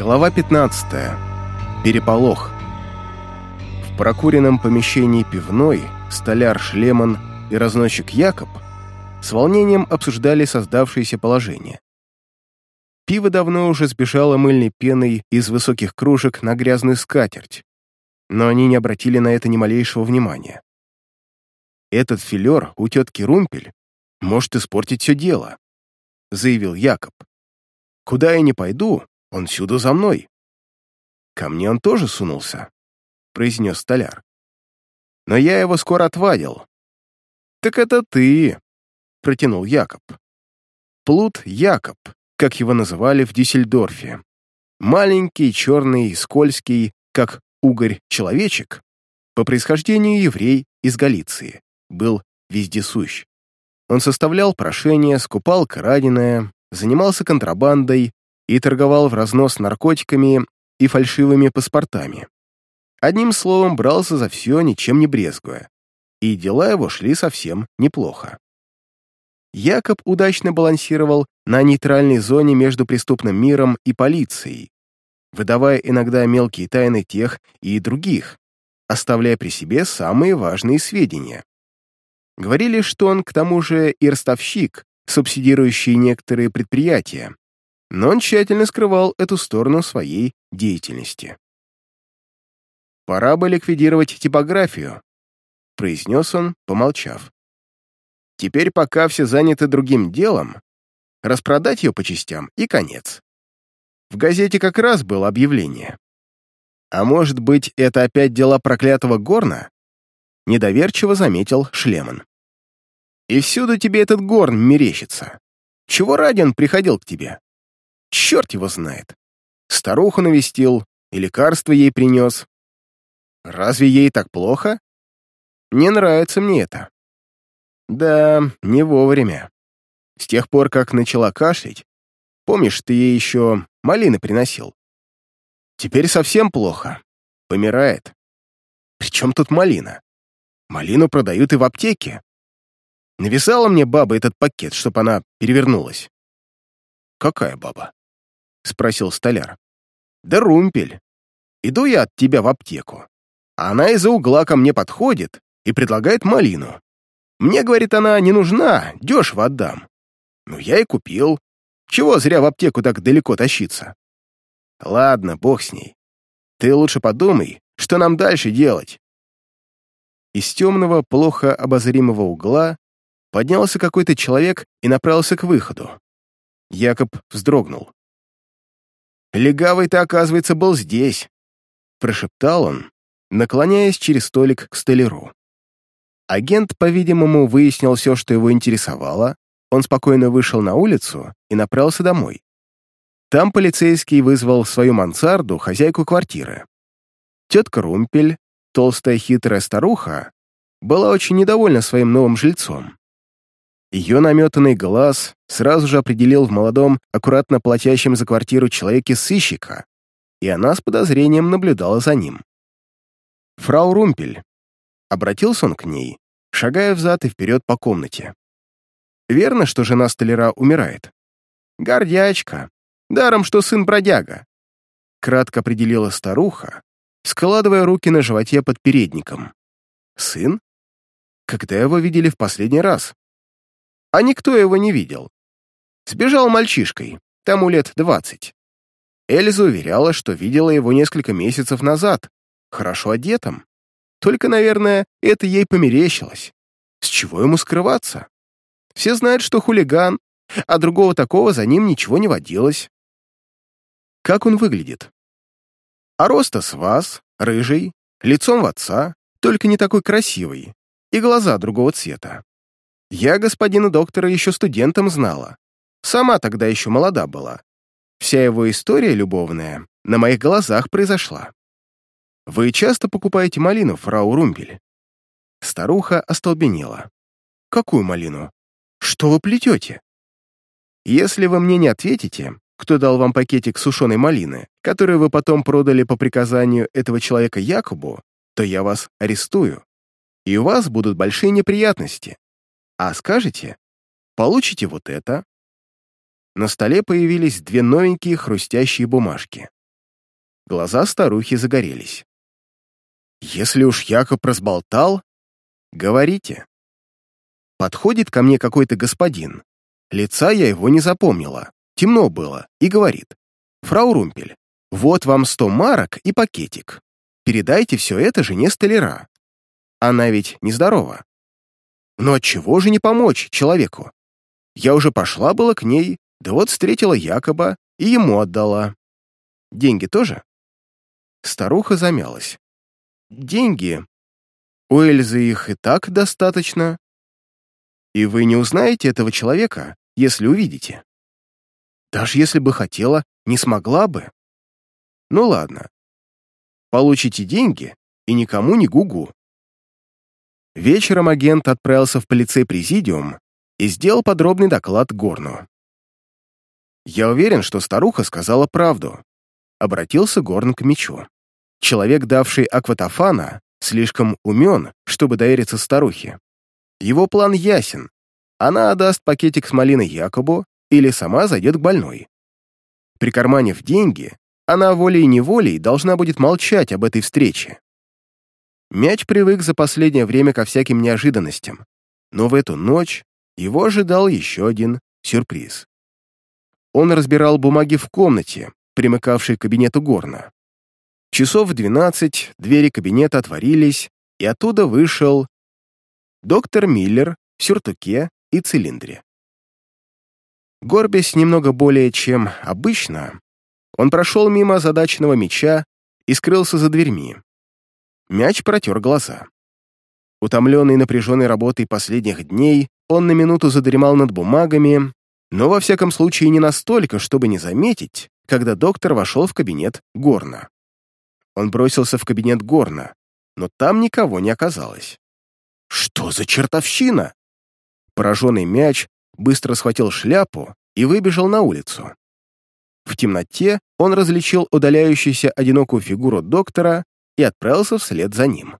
Глава 15. Переполох. В прокуренном помещении пивной столяр Шлеман и разносчик Якоб с волнением обсуждали создавшееся положение. Пиво давно уже сбежало мыльной пеной из высоких кружек на грязную скатерть, но они не обратили на это ни малейшего внимания. «Этот филер у тетки Румпель может испортить все дело», — заявил Якоб. «Куда я не пойду, он всюду за мной». «Ко мне он тоже сунулся», — произнес столяр. «Но я его скоро отвадил». «Так это ты», — протянул Якоб. Плут Якоб, как его называли в Дюссельдорфе. Маленький, черный, скользкий, как угорь-человечек, по происхождению еврей из Галиции, был вездесущ. Он составлял прошения, скупал краденое, занимался контрабандой и торговал в разнос наркотиками и фальшивыми паспортами. Одним словом, брался за все, ничем не брезгуя, и дела его шли совсем неплохо. Якоб удачно балансировал на нейтральной зоне между преступным миром и полицией, выдавая иногда мелкие тайны тех и других, оставляя при себе самые важные сведения. Говорили, что он к тому же и ростовщик, субсидирующий некоторые предприятия, но он тщательно скрывал эту сторону своей деятельности. «Пора бы ликвидировать типографию», — произнес он, помолчав. «Теперь, пока все заняты другим делом, распродать ее по частям и конец. В газете как раз было объявление. А может быть, это опять дела проклятого горна? Недоверчиво заметил Шлеман. И всюду тебе этот горн мерещится. Чего ради он приходил к тебе? Черт его знает. Старуху навестил и лекарство ей принес. Разве ей так плохо? Не нравится мне это. Да, не вовремя. С тех пор, как начала кашлять, помнишь, ты ей еще малины приносил? Теперь совсем плохо. Помирает. Причем тут малина? Малину продают и в аптеке. Навязала мне баба этот пакет, чтобы она перевернулась. «Какая баба?» — спросил столяр. «Да румпель. Иду я от тебя в аптеку. Она из-за угла ко мне подходит и предлагает малину. Мне, говорит она, не нужна, дешево отдам. Ну, я и купил. Чего зря в аптеку так далеко тащиться? Ладно, бог с ней. Ты лучше подумай, что нам дальше делать. Из темного, плохо обозримого угла поднялся какой-то человек и направился к выходу. Якоб вздрогнул. «Легавый-то, оказывается, был здесь», — прошептал он, наклоняясь через столик к столяру. Агент, по-видимому, выяснил все, что его интересовало, он спокойно вышел на улицу и направился домой. Там полицейский вызвал в свою мансарду хозяйку квартиры. Тетка Румпель, толстая хитрая старуха, была очень недовольна своим новым жильцом. Ее наметанный глаз сразу же определил в молодом, аккуратно платящем за квартиру человеке сыщика, и она с подозрением наблюдала за ним. «Фрау Румпель», — обратился он к ней, шагая взад и вперед по комнате. Верно, что жена столяра умирает? Гордячка. Даром, что сын бродяга. Кратко определила старуха, складывая руки на животе под передником. Сын? Когда его видели в последний раз? А никто его не видел. Сбежал мальчишкой, тому лет двадцать. Эльза уверяла, что видела его несколько месяцев назад, хорошо одетым. Только, наверное, это ей померещилось. С чего ему скрываться? Все знают, что хулиган, а другого такого за ним ничего не водилось. Как он выглядит? А роста с вас, рыжий, лицом в отца, только не такой красивый, и глаза другого цвета. Я господина доктора еще студентом знала. Сама тогда еще молода была. Вся его история любовная на моих глазах произошла. Вы часто покупаете малину, фрау Румпель? Старуха остолбенела. Какую малину? Что вы плетете? Если вы мне не ответите, кто дал вам пакетик сушеной малины, который вы потом продали по приказанию этого человека Якобу, то я вас арестую, и у вас будут большие неприятности. А скажете, получите вот это. На столе появились две новенькие хрустящие бумажки. Глаза старухи загорелись. «Если уж Якоб разболтал, говорите». Подходит ко мне какой-то господин. Лица я его не запомнила, темно было, и говорит. «Фрау Румпель, вот вам сто марок и пакетик. Передайте все это жене столяра. Она ведь нездорова. Но отчего же не помочь человеку? Я уже пошла было к ней, да вот встретила Якоба и ему отдала. Деньги тоже? Старуха замялась. Деньги? У Эльзы их и так достаточно. И вы не узнаете этого человека, если увидите. Даже если бы хотела, не смогла бы. Ну ладно. Получите деньги и никому не гугу. Вечером агент отправился в полицей-президиум и сделал подробный доклад Горну. «Я уверен, что старуха сказала правду», — обратился Горн к мечу. Человек, давший Акватофана, слишком умен, чтобы довериться старухе. Его план ясен. Она отдаст пакетик с малиной Якобу или сама зайдет к больной. Прикарманив деньги, она волей-неволей должна будет молчать об этой встрече. Мяч привык за последнее время ко всяким неожиданностям, но в эту ночь его ожидал еще один сюрприз. Он разбирал бумаги в комнате, примыкавшей к кабинету Горна. Часов в двенадцать двери кабинета отворились, и оттуда вышел доктор Миллер в сюртуке и цилиндре. Горбясь немного более чем обычно, он прошел мимо задачного мяча и скрылся за дверьми. Мяч протер глаза. Утомленный напряженной работой последних дней, он на минуту задремал над бумагами, но во всяком случае не настолько, чтобы не заметить, когда доктор вошел в кабинет Горна. Он бросился в кабинет Горна, но там никого не оказалось. «Что за чертовщина?» Пораженный мяч быстро схватил шляпу и выбежал на улицу. В темноте он различил удаляющуюся одинокую фигуру доктора и отправился вслед за ним.